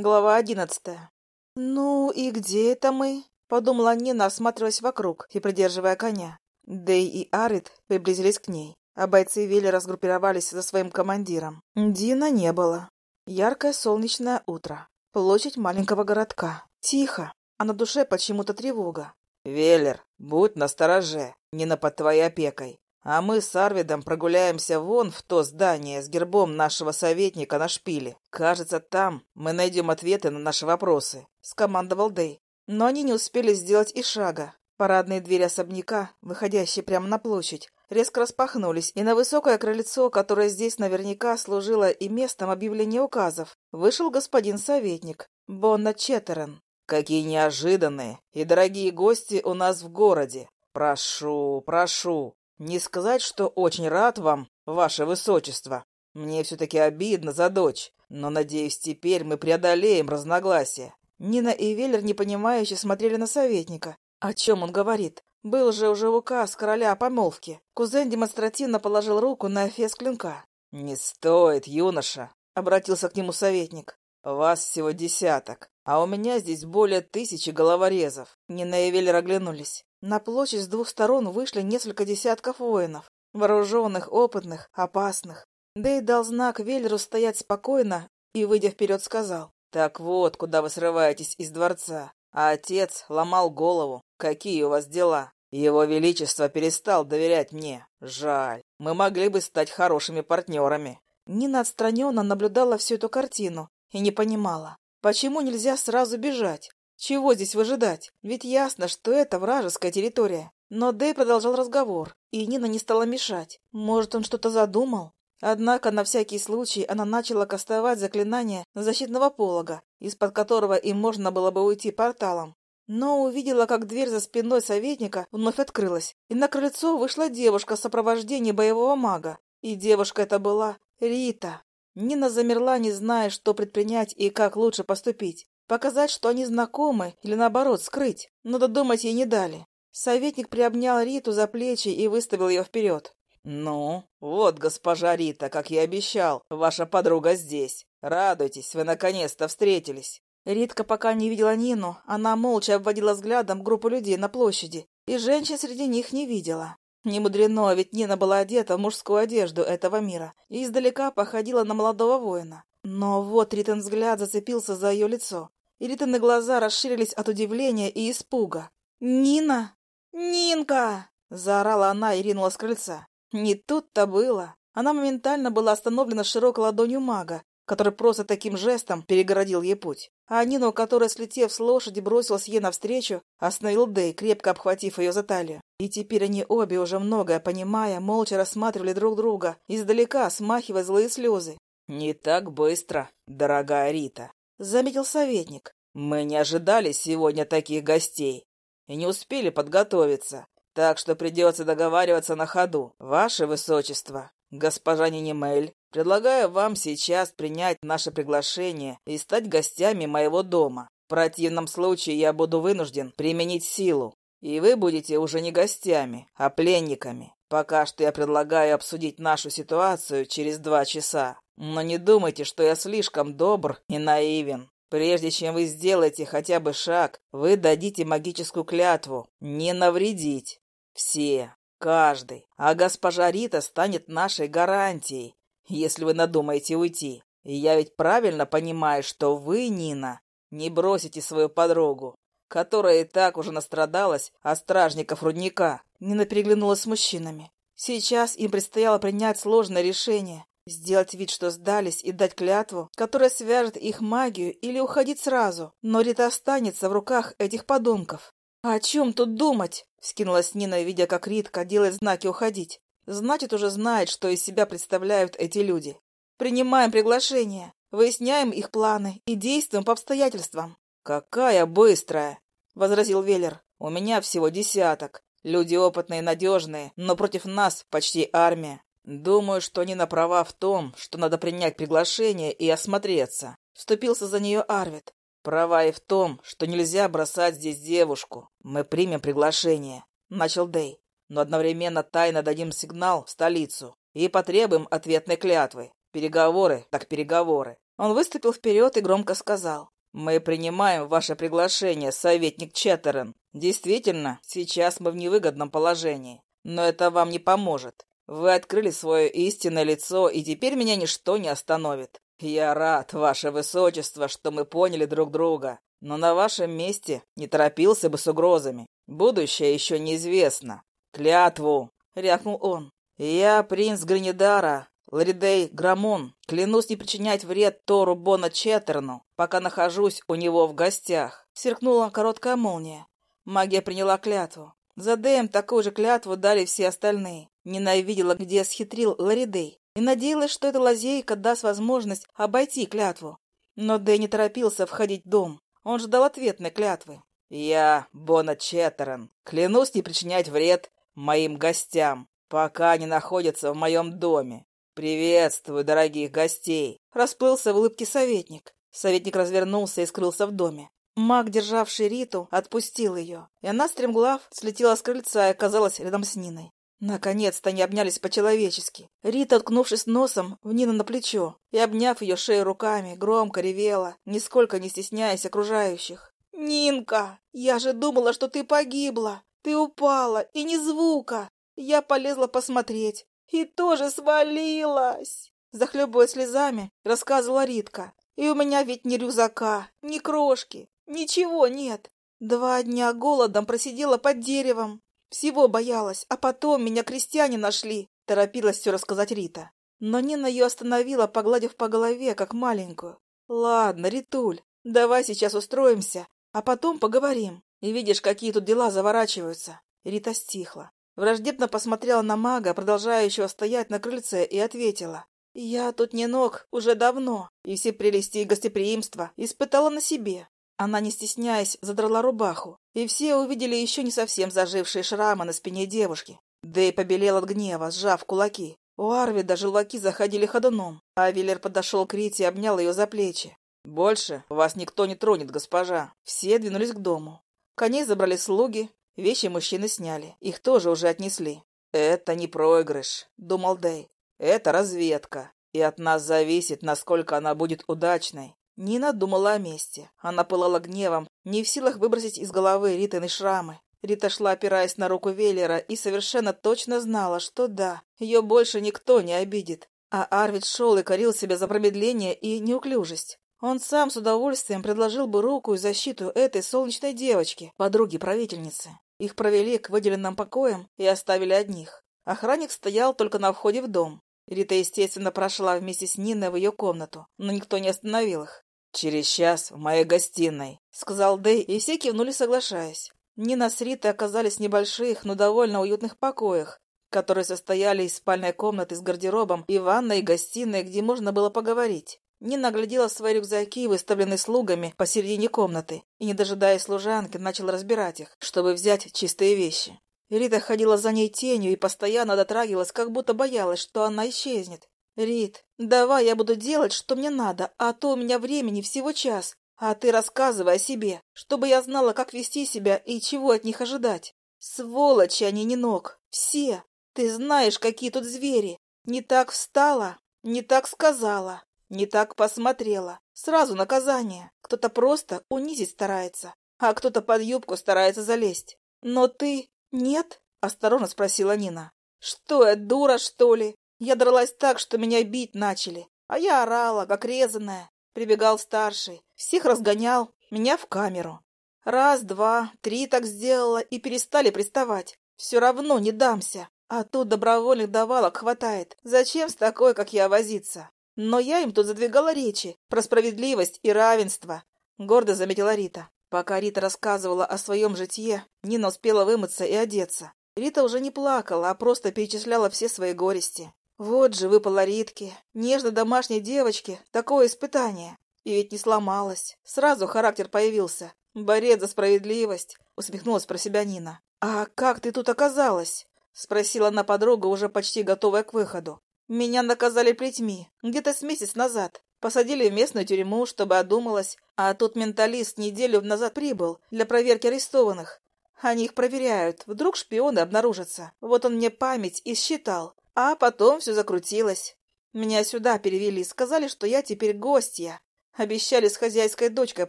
Глава одиннадцатая. «Ну и где это мы?» — подумала Нина, осматриваясь вокруг и придерживая коня. Дэй и Арит приблизились к ней, а бойцы Вилли сгруппировались за своим командиром. Дина не было. Яркое солнечное утро. Площадь маленького городка. Тихо, а на душе почему-то тревога. «Веллер, будь настороже, Нина под твоей опекой. А мы с Арвидом прогуляемся вон в то здание с гербом нашего советника на шпиле. Кажется, там мы найдем ответы на наши вопросы», — скомандовал Дэй. Но они не успели сделать и шага. Парадные двери особняка, выходящие прямо на площадь, резко распахнулись, и на высокое крыльцо, которое здесь наверняка служило и местом объявления указов, вышел господин советник Бонна Четтерен. «Какие неожиданные и дорогие гости у нас в городе! Прошу, прошу, не сказать, что очень рад вам, ваше высочество. Мне все-таки обидно за дочь, но, надеюсь, теперь мы преодолеем разногласия. Нина и Веллер непонимающе смотрели на советника. О чем он говорит? Был же уже указ короля о помолвке. Кузен демонстративно положил руку на эфес клинка. «Не стоит, юноша», — обратился к нему советник. «Вас всего десяток, а у меня здесь более тысячи головорезов». Нина и Веллер оглянулись. На площадь с двух сторон вышли несколько десятков воинов, вооруженных, опытных, опасных. Дэй дал знак Веллеру стоять спокойно и, выйдя вперед, сказал. «Так вот, куда вы срываетесь из дворца. А отец ломал голову. Какие у вас дела? Его Величество перестал доверять мне. Жаль. Мы могли бы стать хорошими партнерами». Нина отстраненно наблюдала всю эту картину и не понимала, почему нельзя сразу бежать. Чего здесь выжидать? Ведь ясно, что это вражеская территория. Но Дэй продолжал разговор, и Нина не стала мешать. Может, он что-то задумал? Однако на всякий случай она начала кастовать заклинание защитного полога, из-под которого им можно было бы уйти порталом. Но увидела, как дверь за спиной советника вновь открылась, и на крыльцо вышла девушка в сопровождении боевого мага. И девушка это была Рита. Нина замерла, не зная, что предпринять и как лучше поступить. Показать, что они знакомы, или наоборот, скрыть. Но додумать ей не дали. Советник приобнял Риту за плечи и выставил ее вперед. «Ну, вот, госпожа Рита, как я обещал, ваша подруга здесь. Радуйтесь, вы наконец-то встретились». Ритка пока не видела Нину, она молча обводила взглядом группу людей на площади, и женщин среди них не видела. Не мудрено, ведь Нина была одета в мужскую одежду этого мира и издалека походила на молодого воина. Но вот Ритен взгляд зацепился за ее лицо, и Ританы глаза расширились от удивления и испуга. «Нина! Нинка!» — заорала она и ринулась с крыльца. Не тут-то было. Она моментально была остановлена широкой ладонью мага, который просто таким жестом перегородил ей путь. А Нину, которая, слетев с лошади, бросилась ей навстречу, остановил Дэй, крепко обхватив ее за талию. И теперь они обе, уже многое понимая, молча рассматривали друг друга, издалека смахивая злые слезы. «Не так быстро, дорогая Рита», — заметил советник. «Мы не ожидали сегодня таких гостей и не успели подготовиться, так что придется договариваться на ходу. Ваше Высочество, госпожа Нинимель, предлагаю вам сейчас принять наше приглашение и стать гостями моего дома. В противном случае я буду вынужден применить силу, и вы будете уже не гостями, а пленниками. Пока что я предлагаю обсудить нашу ситуацию через два часа. Но не думайте, что я слишком добр и наивен. Прежде чем вы сделаете хотя бы шаг, вы дадите магическую клятву не навредить. Все, каждый. А госпожа Рита станет нашей гарантией, если вы надумаете уйти. И я ведь правильно понимаю, что вы, Нина, не бросите свою подругу, которая и так уже настрадалась от стражников рудника. Нина переглянулась с мужчинами. Сейчас им предстояло принять сложное решение. Сделать вид, что сдались, и дать клятву, которая свяжет их магию, или уходить сразу. Но Рита останется в руках этих подонков. «А о чем тут думать?» — вскинулась Нина, видя, как Ритка делает знаки уходить. Значит, уже знает, что из себя представляют эти люди. «Принимаем приглашение, выясняем их планы и действуем по обстоятельствам». «Какая быстрая!» — возразил Веллер. «У меня всего десяток. Люди опытные и надежные, но против нас почти армия. Думаю, что Нина права в том, что надо принять приглашение и осмотреться. Вступился за нее Арвид. Права и в том, что нельзя бросать здесь девушку. Мы примем приглашение, начал Дэй. Но одновременно тайно дадим сигнал в столицу и потребуем ответной клятвы. Переговоры так переговоры. Он выступил вперед и громко сказал. «Мы принимаем ваше приглашение, советник Чаттерен. Действительно, сейчас мы в невыгодном положении, но это вам не поможет. Вы открыли свое истинное лицо, и теперь меня ничто не остановит. Я рад, ваше высочество, что мы поняли друг друга, но на вашем месте не торопился бы с угрозами. Будущее еще неизвестно. Клятву!» — рявкнул он. «Я принц Гринидара, Ларидей Грамон, клянусь не причинять вред Тору Бона Четтерну, пока нахожусь у него в гостях. Сверкнула короткая молния. Магия приняла клятву. За Дэем такую же клятву дали все остальные. Ненавидела, где схитрил Ларидей, и надеялась, что эта лазейка даст возможность обойти клятву. Но Дэй не торопился входить в дом. Он ждал ответной клятвы. «Я, Бона Четтерн, клянусь не причинять вред моим гостям, пока они находятся в моем доме. «Приветствую, дорогих гостей!» Расплылся в улыбке советник. Советник развернулся и скрылся в доме. Маг, державший Риту, отпустил ее, и она, стремглав, слетела с крыльца и оказалась рядом с Ниной. Наконец-то они обнялись по-человечески. Рита, уткнувшись носом в Нину на плечо и обняв ее шею руками, громко ревела, нисколько не стесняясь окружающих. «Нинка, я же думала, что ты погибла! Ты упала, и ни звука! Я полезла посмотреть, и тоже свалилась!» Захлебываясь слезами, рассказывала Ритка. «И у меня ведь ни рюкзака, ни крошки, ничего нет. Два дня голодом просидела под деревом. Всего боялась, а потом меня крестьяне нашли», — торопилась все рассказать Рита. Но Нина ее остановила, погладив по голове, как маленькую. «Ладно, Ритуль, давай сейчас устроимся, а потом поговорим. И видишь, какие тут дела заворачиваются». Рита стихла. Враждебно посмотрела на мага, продолжающего стоять на крыльце, и ответила. «Я тут не ног уже давно, и все прелести и гостеприимства испытала на себе». Она, не стесняясь, задрала рубаху, и все увидели еще не совсем зажившие шрамы на спине девушки. Дэй побелел от гнева, сжав кулаки. У Арвида желваки заходили ходуном, а Виллер подошел к Рите и обнял ее за плечи. «Больше вас никто не тронет, госпожа». Все двинулись к дому. Коней забрали слуги, Вещи мужчины сняли. Их тоже уже отнесли. «Это не проигрыш», — думал Дэй. «Это разведка. И от нас зависит, насколько она будет удачной». Нина думала о месте. Она пылала гневом, не в силах выбросить из головы Ританы шрамы. Рита шла, опираясь на руку Веллера, и совершенно точно знала, что да, ее больше никто не обидит. А Арвид шел и корил себя за промедление и неуклюжесть. Он сам с удовольствием предложил бы руку и защиту этой солнечной девочке, подруге правительницы. Их провели к выделенным покоям и оставили одних. Охранник стоял только на входе в дом. Рита, естественно, прошла вместе с Ниной в ее комнату, но никто не остановил их. «Через час в моей гостиной», — сказал Дэй, и все кивнули, соглашаясь. Нина с Ритой оказались в небольших, но довольно уютных покоях, которые состояли из спальной комнаты с гардеробом и ванной и гостиной, где можно было поговорить. Нина глядела свои рюкзаки, выставленные слугами, посередине комнаты, и, не дожидаясь служанки, начала разбирать их, чтобы взять чистые вещи. Рита ходила за ней тенью и постоянно дотрагивалась, как будто боялась, что она исчезнет. «Рит, давай я буду делать, что мне надо, а то у меня времени всего час, а ты рассказывай о себе, чтобы я знала, как вести себя и чего от них ожидать. Сволочи они не ног, все. Ты знаешь, какие тут звери. Не так встала, не так сказала. Не так посмотрела. Сразу наказание. Кто-то просто унизить старается, а кто-то под юбку старается залезть. Но ты... Нет? Осторожно спросила Нина. Что я, дура, что ли? Я дралась так, что меня бить начали. А я орала, как резаная. Прибегал старший. Всех разгонял. Меня в камеру. Раз, два, три так сделала и перестали приставать. Все равно не дамся. А тут добровольных давалок хватает. Зачем с такой, как я, возиться? Но я им тут задвигала речи про справедливость и равенство, — гордо заметила Рита. Пока Рита рассказывала о своем житье, Нина успела вымыться и одеться. Рита уже не плакала, а просто перечисляла все свои горести. Вот же выпала Ритке, нежной домашней девочке, такое испытание. И ведь не сломалась. Сразу характер появился. Борец за справедливость, усмехнулась про себя Нина. «А как ты тут оказалась?» — спросила она подруга, уже почти готовая к выходу. Меня наказали плетьми, где-то с месяц назад. Посадили в местную тюрьму, чтобы одумалась, а тут менталист неделю назад прибыл для проверки арестованных. Они их проверяют, вдруг шпионы обнаружатся. Вот он мне память и считал, а потом все закрутилось. Меня сюда перевели, сказали, что я теперь гостья. Обещали с хозяйской дочкой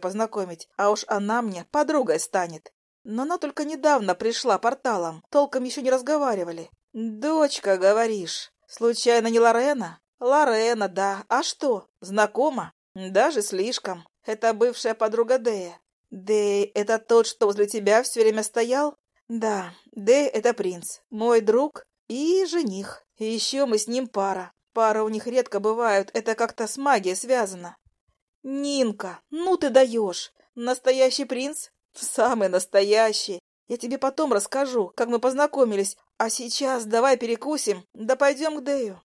познакомить, а уж она мне подругой станет. Но она только недавно пришла порталом, толком еще не разговаривали. «Дочка, говоришь? Случайно не Лорена?» «Лорена, да. А что, знакома?» «Даже слишком. Это бывшая подруга Дэя». «Дэй — это тот, что возле тебя все время стоял?» «Да, Дэй — это принц, мой друг и жених. И еще мы с ним пара. Пара у них редко бывают, это как-то с магией связано». «Нинка, ну ты даешь! Настоящий принц? Самый настоящий! Я тебе потом расскажу, как мы познакомились, а сейчас давай перекусим, да пойдем к Дэю».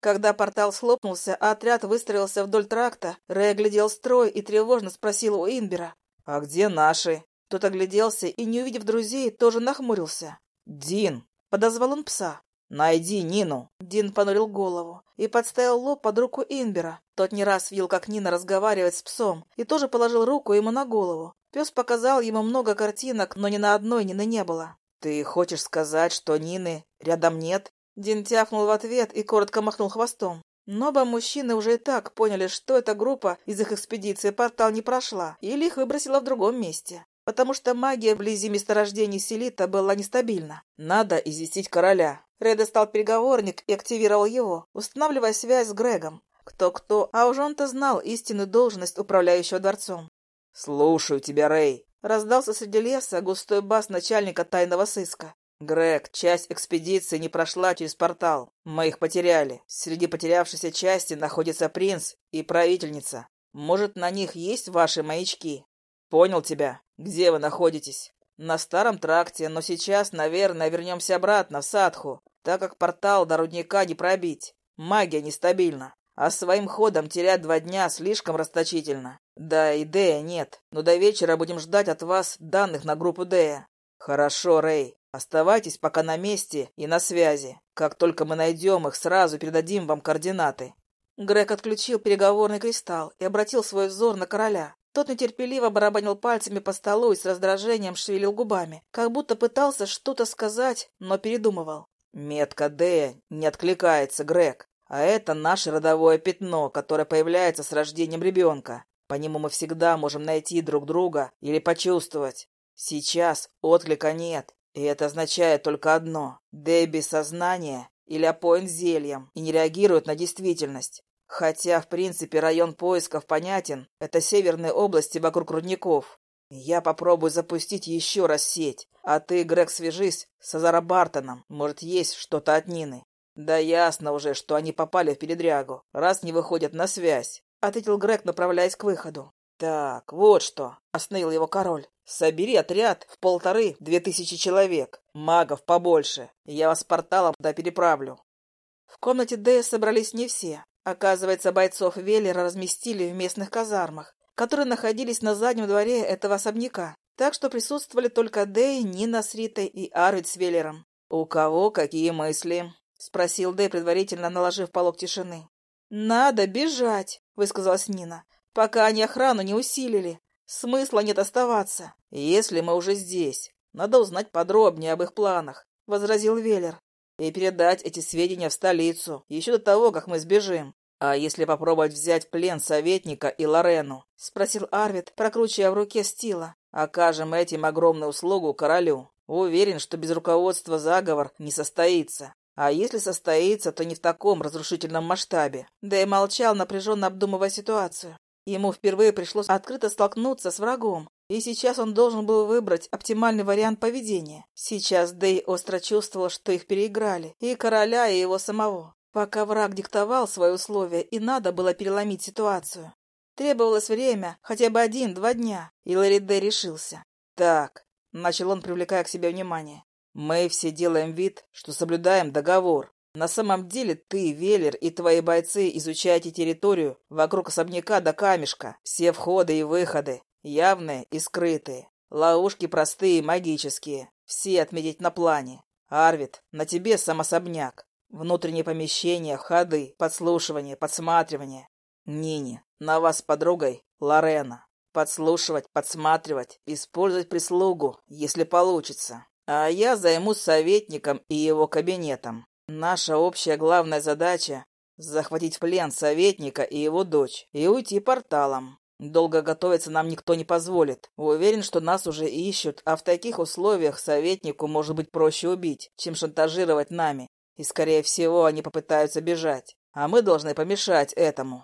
Когда портал слопнулся, а отряд выстроился вдоль тракта, Рэй оглядел строй и тревожно спросил у Инбера. «А где наши?» Тот огляделся и, не увидев друзей, тоже нахмурился. «Дин!» — подозвал он пса. «Найди Нину!» Дин понурил голову и подставил лоб под руку Инбера. Тот не раз видел, как Нина разговаривает с псом, и тоже положил руку ему на голову. Пес показал ему много картинок, но ни на одной Нины не было. «Ты хочешь сказать, что Нины рядом нет?» Дин тяфнул в ответ и коротко махнул хвостом. Но оба мужчины уже и так поняли, что эта группа из их экспедиции портал не прошла, или их выбросила в другом месте потому что магия вблизи месторождений Селита была нестабильна. Надо известить короля. Рэй достал переговорник и активировал его, устанавливая связь с Грегом. Кто-кто, а уж он-то знал истинную должность управляющего дворцом. «Слушаю тебя, Рэй», — раздался среди леса густой бас начальника тайного сыска. «Грег, часть экспедиции не прошла через портал. Мы их потеряли. Среди потерявшейся части находится принц и правительница. Может, на них есть ваши маячки?» «Понял тебя. Где вы находитесь?» «На старом тракте, но сейчас, наверное, вернемся обратно, в Садху, так как портал до рудника не пробить. Магия нестабильна, а своим ходом терять два дня слишком расточительно. Да, и Дея нет, но до вечера будем ждать от вас данных на группу Дея». «Хорошо, Рэй. Оставайтесь пока на месте и на связи. Как только мы найдем их, сразу передадим вам координаты». Грег отключил переговорный кристалл и обратил свой взор на короля. Тот нетерпеливо барабанил пальцами по столу и с раздражением шевелил губами, как будто пытался что-то сказать, но передумывал. «Метка Д не откликается, Грег. А это наше родовое пятно, которое появляется с рождением ребенка. По нему мы всегда можем найти друг друга или почувствовать. Сейчас отклика нет, и это означает только одно. Д без сознания или опоен зельем и не реагирует на действительность. Хотя, в принципе, район поисков понятен. Это северные области вокруг рудников. Я попробую запустить еще раз сеть. А ты, Грег, свяжись с Азара Бартоном. Может, есть что-то от Нины. Да ясно уже, что они попали в передрягу, раз не выходят на связь. Ответил Грег, направляясь к выходу. Так, вот что. Остановил его король. Собери отряд в полторы-две тысячи человек. Магов побольше. Я вас порталом туда переправлю. В комнате Дэя собрались не все. Оказывается, бойцов Веллера разместили в местных казармах, которые находились на заднем дворе этого особняка. Так что присутствовали только Дэй, Нина с Ритой и Арвид с Веллером. «У кого какие мысли?» — спросил Дэй, предварительно наложив полог тишины. «Надо бежать», — высказалась Нина, — «пока они охрану не усилили. Смысла нет оставаться». «Если мы уже здесь, надо узнать подробнее об их планах», — возразил Веллер и передать эти сведения в столицу, еще до того, как мы сбежим. А если попробовать взять в плен советника и Лорену? — спросил Арвид, прокручивая в руке стила. — Окажем этим огромную услугу королю. Уверен, что без руководства заговор не состоится. А если состоится, то не в таком разрушительном масштабе. Да и молчал, напряженно обдумывая ситуацию. Ему впервые пришлось открыто столкнуться с врагом, и сейчас он должен был выбрать оптимальный вариант поведения. Сейчас Дэй остро чувствовал, что их переиграли, и короля, и его самого. Пока враг диктовал свои условия, и надо было переломить ситуацию. Требовалось время, хотя бы один-два дня, и Ларри Дэй решился. «Так», — начал он, привлекая к себе внимание, — «мы все делаем вид, что соблюдаем договор. На самом деле ты, Веллер, и твои бойцы изучаете территорию вокруг особняка до камешка, все входы и выходы, Явные и скрытые. Ловушки простые и магические. Все отметить на плане. Арвид, на тебе сам особняк. Внутренние помещения, ходы, подслушивание, подсматривание. Нине, на вас с подругой Лорена. Подслушивать, подсматривать, использовать прислугу, если получится. А я займусь советником и его кабинетом. Наша общая главная задача захватить в плен советника и его дочь и уйти порталом. Долго готовиться нам никто не позволит. Уверен, что нас уже ищут, а в таких условиях советнику может быть проще убить, чем шантажировать нами. И, скорее всего, они попытаются бежать. А мы должны помешать этому.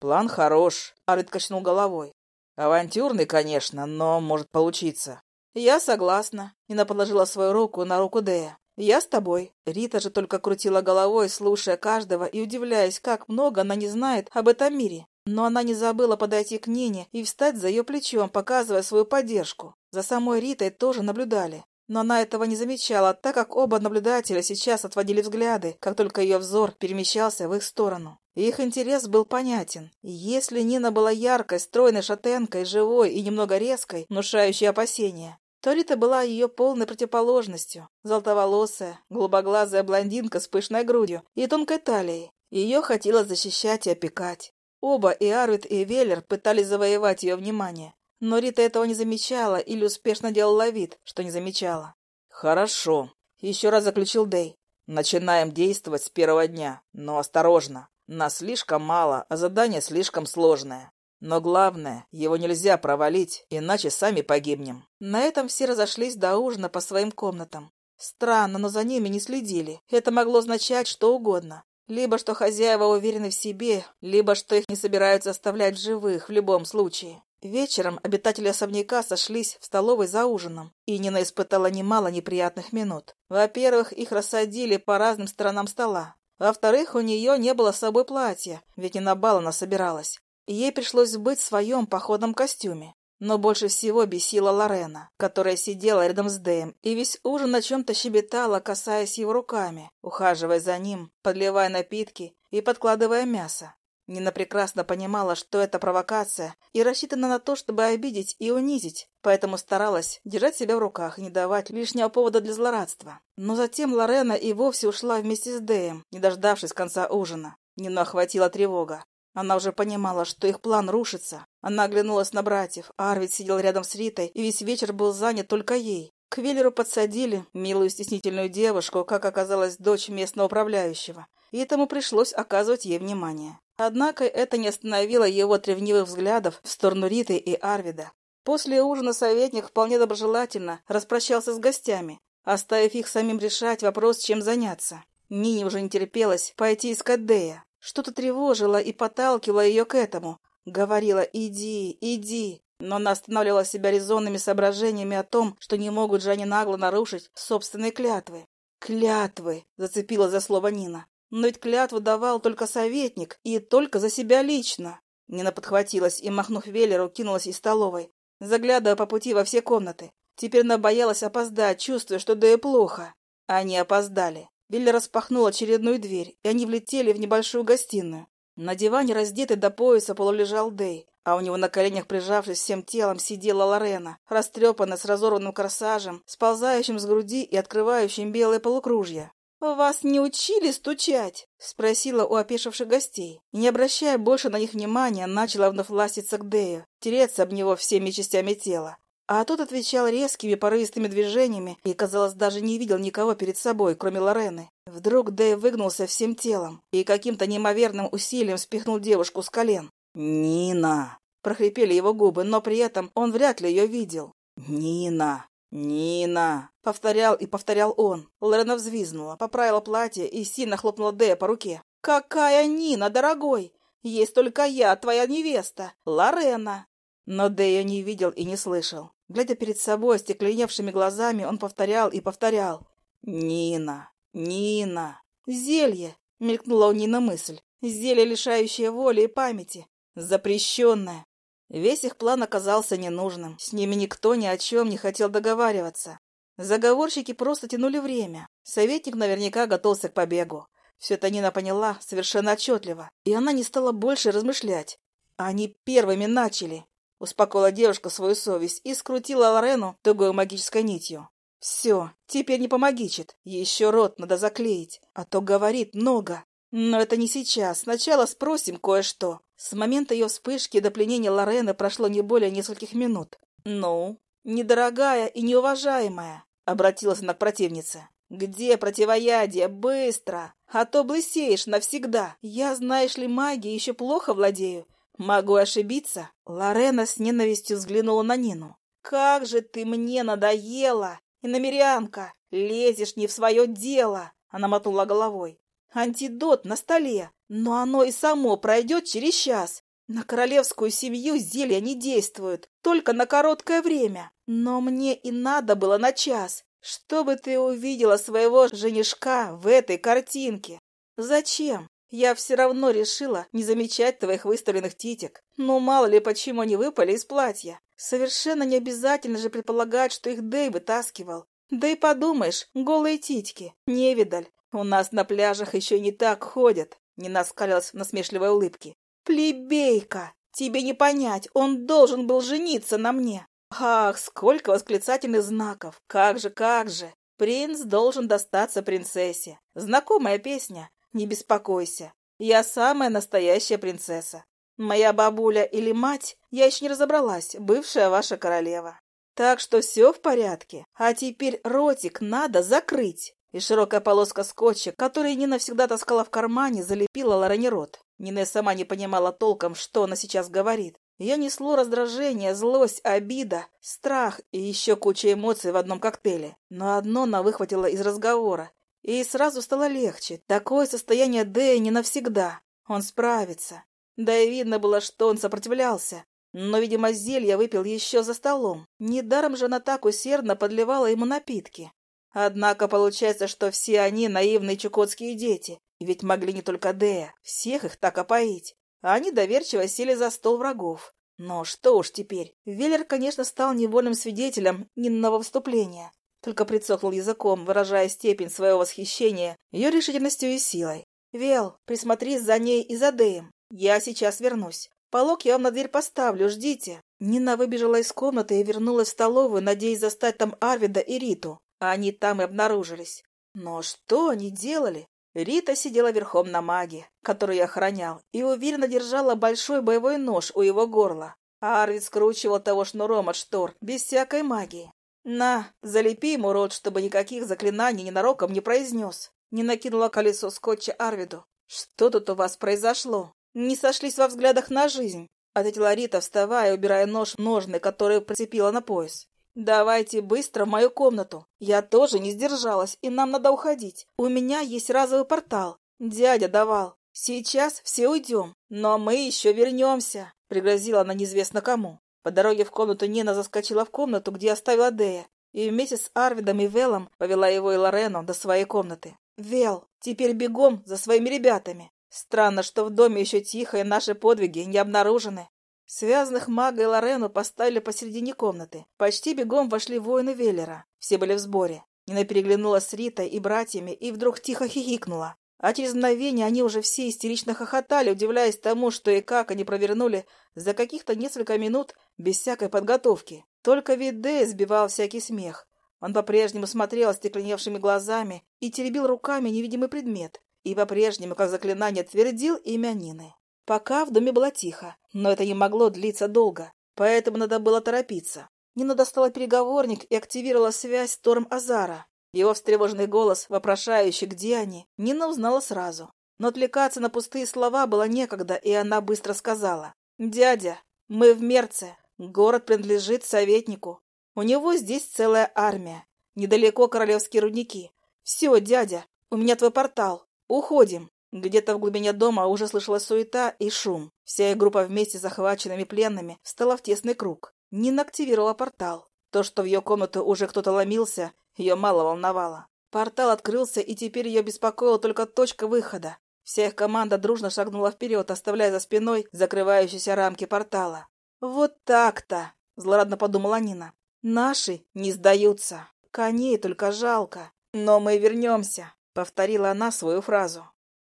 План хорош, Арит качнул головой. Авантюрный, конечно, но может получиться. Я согласна. Нина положила свою руку на руку Дея. «Я с тобой». Рита же только крутила головой, слушая каждого и удивляясь, как много она не знает об этом мире. Но она не забыла подойти к Нине и встать за ее плечом, показывая свою поддержку. За самой Ритой тоже наблюдали. Но она этого не замечала, так как оба наблюдателя сейчас отводили взгляды, как только ее взор перемещался в их сторону. Их интерес был понятен. Если Нина была яркой, стройной шатенкой, живой и немного резкой, внушающей опасения, то Рита была ее полной противоположностью. Золотоволосая, голубоглазая блондинка с пышной грудью и тонкой талией. Ее хотела защищать и опекать. Оба, и Арвид, и Веллер, пытались завоевать ее внимание. Но Рита этого не замечала или успешно делала вид, что не замечала. «Хорошо», — еще раз заключил Дэй. «Начинаем действовать с первого дня, но осторожно. Нас слишком мало, а задание слишком сложное. Но главное, его нельзя провалить, иначе сами погибнем». На этом все разошлись до ужина по своим комнатам. Странно, но за ними не следили. Это могло означать что угодно. Либо что хозяева уверены в себе, либо что их не собираются оставлять живых в любом случае. Вечером обитатели особняка сошлись в столовой за ужином, и Нина испытала немало неприятных минут. Во-первых, их рассадили по разным сторонам стола. Во-вторых, у нее не было с собой платья, ведь не на бал она собиралась. Ей пришлось быть в своем походном костюме. Но больше всего бесила Лорена, которая сидела рядом с Дэем и весь ужин о чем-то щебетала, касаясь его руками, ухаживая за ним, подливая напитки и подкладывая мясо. Нина прекрасно понимала, что это провокация и рассчитана на то, чтобы обидеть и унизить, поэтому старалась держать себя в руках и не давать лишнего повода для злорадства. Но затем Лорена и вовсе ушла вместе с Дэем, не дождавшись конца ужина. Нину охватила тревога. Она уже понимала, что их план рушится. Она оглянулась на братьев. Арвид сидел рядом с Ритой, и весь вечер был занят только ей. К Веллеру подсадили милую стеснительную девушку, как оказалось, дочь местного управляющего, и этому пришлось оказывать ей внимание. Однако это не остановило его тревнивых взглядов в сторону Риты и Арвида. После ужина советник вполне доброжелательно распрощался с гостями, оставив их самим решать вопрос, чем заняться. Нине уже не терпелось пойти искать Дея. Что-то тревожило и подталкивало ее к этому. Говорила «иди, иди». Но она останавливала себя резонными соображениями о том, что не могут же они нагло нарушить собственные клятвы. «Клятвы!» — зацепила за слово Нина. «Но ведь клятву давал только советник, и только за себя лично». Нина подхватилась и, махнув велеру, кинулась из столовой, заглядывая по пути во все комнаты. Теперь она боялась опоздать, чувствуя, что да и плохо. Они опоздали. Билли распахнул очередную дверь, и они влетели в небольшую гостиную. На диване, раздетый до пояса, полулежал Дэй, а у него на коленях, прижавшись всем телом, сидела Лорена, растрепанная с разорванным корсажем, сползающим с груди и открывающим белое полукружье. «Вас не учили стучать?» — спросила у опешивших гостей. Не обращая больше на них внимания, начала вновь ластиться к Дэю, тереться об него всеми частями тела. А тот отвечал резкими, порывистыми движениями и, казалось, даже не видел никого перед собой, кроме Лорены. Вдруг Дэй выгнулся всем телом и каким-то неимоверным усилием спихнул девушку с колен. «Нина!» — прохрипели его губы, но при этом он вряд ли ее видел. «Нина! Нина!» — повторял и повторял он. Лорена взвизнула, поправила платье и сильно хлопнула Дэя по руке. «Какая Нина, дорогой! Есть только я, твоя невеста, Лорена!» Но ее не видел и не слышал. Глядя перед собой стекленевшими глазами, он повторял и повторял. «Нина! Нина!» «Зелье!» — мелькнула у Нины мысль. «Зелье, лишающее воли и памяти. Запрещенное!» Весь их план оказался ненужным. С ними никто ни о чем не хотел договариваться. Заговорщики просто тянули время. Советник наверняка готовился к побегу. Все это Нина поняла совершенно отчетливо, и она не стала больше размышлять. Они первыми начали. Успокоила девушка свою совесть и скрутила Лорену тугой магической нитью. «Все, теперь не помогичит. Еще рот надо заклеить, а то говорит много. Но это не сейчас. Сначала спросим кое-что». С момента ее вспышки до пленения Лорены прошло не более нескольких минут. «Ну, недорогая и неуважаемая», — обратилась она к противнице. Где противоядие? Быстро! А то блысеешь навсегда. Я, знаешь ли, магией еще плохо владею. Могу ошибиться. Лорена с ненавистью взглянула на Нину. Как же ты мне надоела! Иномерянка! Лезешь не в свое дело! Она мотнула головой. Антидот на столе, но оно и само пройдет через час. На королевскую семью зелья не действуют, только на короткое время. Но мне и надо было на час, чтобы ты увидела своего женишка в этой картинке. Зачем? Я все равно решила не замечать твоих выставленных титик. Но мало ли почему они выпали из платья. Совершенно не обязательно же предполагать, что их Дэй вытаскивал. Да и подумаешь, голые титьки, невидаль. У нас на пляжах еще не так ходят. Не наскалилась в насмешливой улыбке. «Плебейка! Тебе не понять, он должен был жениться на мне!» «Ах, сколько восклицательных знаков! Как же, как же! Принц должен достаться принцессе! Знакомая песня! Не беспокойся, я самая настоящая принцесса! Моя бабуля или мать, я еще не разобралась, бывшая ваша королева. Так что все в порядке, а теперь ротик надо закрыть!» И широкая полоска скотча, которую Нина всегда таскала в кармане, залепила Лорене рот. Нина сама не понимала толком, что она сейчас говорит. Ее несло раздражение, злость, обида, страх и еще куча эмоций в одном коктейле. Но одно она выхватила из разговора. И сразу стало легче. Такое состояние Дэя не навсегда. Он справится. Да и видно было, что он сопротивлялся. Но, видимо, зелье выпил еще за столом. Недаром же она так усердно подливала ему напитки. Однако получается, что все они наивные чукотские дети, ведь могли не только Дея, всех их так опоить. А они доверчиво сели за стол врагов. Но что уж теперь. Веллер, конечно, стал невольным свидетелем Нинного выступления. Только прицокнул языком, выражая степень своего восхищения ее решительностью и силой. «Вел, присмотри за ней и за Дэем. Я сейчас вернусь. Полок я вам на дверь поставлю, ждите». Нина выбежала из комнаты и вернулась в столовую, надеясь застать там Арвида и Риту. Они там и обнаружились. Но что они делали? Рита сидела верхом на маге, которую я охранял, и уверенно держала большой боевой нож у его горла. Арвид скручивал того шнуром от штор, без всякой магии. «На, залепи ему рот, чтобы никаких заклинаний ненароком не произнес». Не накинула колесо скотча Арвиду. «Что тут у вас произошло? Не сошлись во взглядах на жизнь?» Ответила Рита, вставая и убирая нож в ножны, которые прицепила на пояс. «Давайте быстро в мою комнату. Я тоже не сдержалась, и нам надо уходить. У меня есть разовый портал. Дядя давал. Сейчас все уйдем, но мы еще вернемся», — пригрозила она неизвестно кому. По дороге в комнату Нина заскочила в комнату, где оставила Дея, и вместе с Арвидом и Велом повела его и Лорену до своей комнаты. «Вел, теперь бегом за своими ребятами. Странно, что в доме еще тихо, и наши подвиги не обнаружены. Связанных мага и Лорену поставили посередине комнаты. Почти бегом вошли воины Веллера. Все были в сборе. Нина переглянулась с Ритой и братьями и вдруг тихо хихикнула. А через мгновение они уже все истерично хохотали, удивляясь тому, что и как они провернули за каких-то несколько минут без всякой подготовки. Только Виде сбивал всякий смех. Он по-прежнему смотрел остекленевшими глазами и теребил руками невидимый предмет. И по-прежнему, как заклинание, твердил имя Нины. Пока в доме было тихо, но это не могло длиться долго, поэтому надо было торопиться. Нина достала переговорник и активировала связь с Тором Азара. Его встревоженный голос, вопрошающий, где они, Нина узнала сразу. Но отвлекаться на пустые слова было некогда, и она быстро сказала. «Дядя, мы в Мерце. Город принадлежит советнику. У него здесь целая армия. Недалеко королевские рудники. Все, дядя, у меня твой портал. Уходим». Где-то в глубине дома уже слышалась суета и шум. Вся их группа вместе с захваченными пленными встала в тесный круг. Нина активировала портал. То, что в ее комнату уже кто-то ломился, ее мало волновало. Портал открылся, и теперь ее беспокоила только точка выхода. Вся их команда дружно шагнула вперед, оставляя за спиной закрывающиеся рамки портала. «Вот так-то!» — злорадно подумала Нина. «Наши не сдаются. Коней только жалко. Но мы вернемся», — повторила она свою фразу.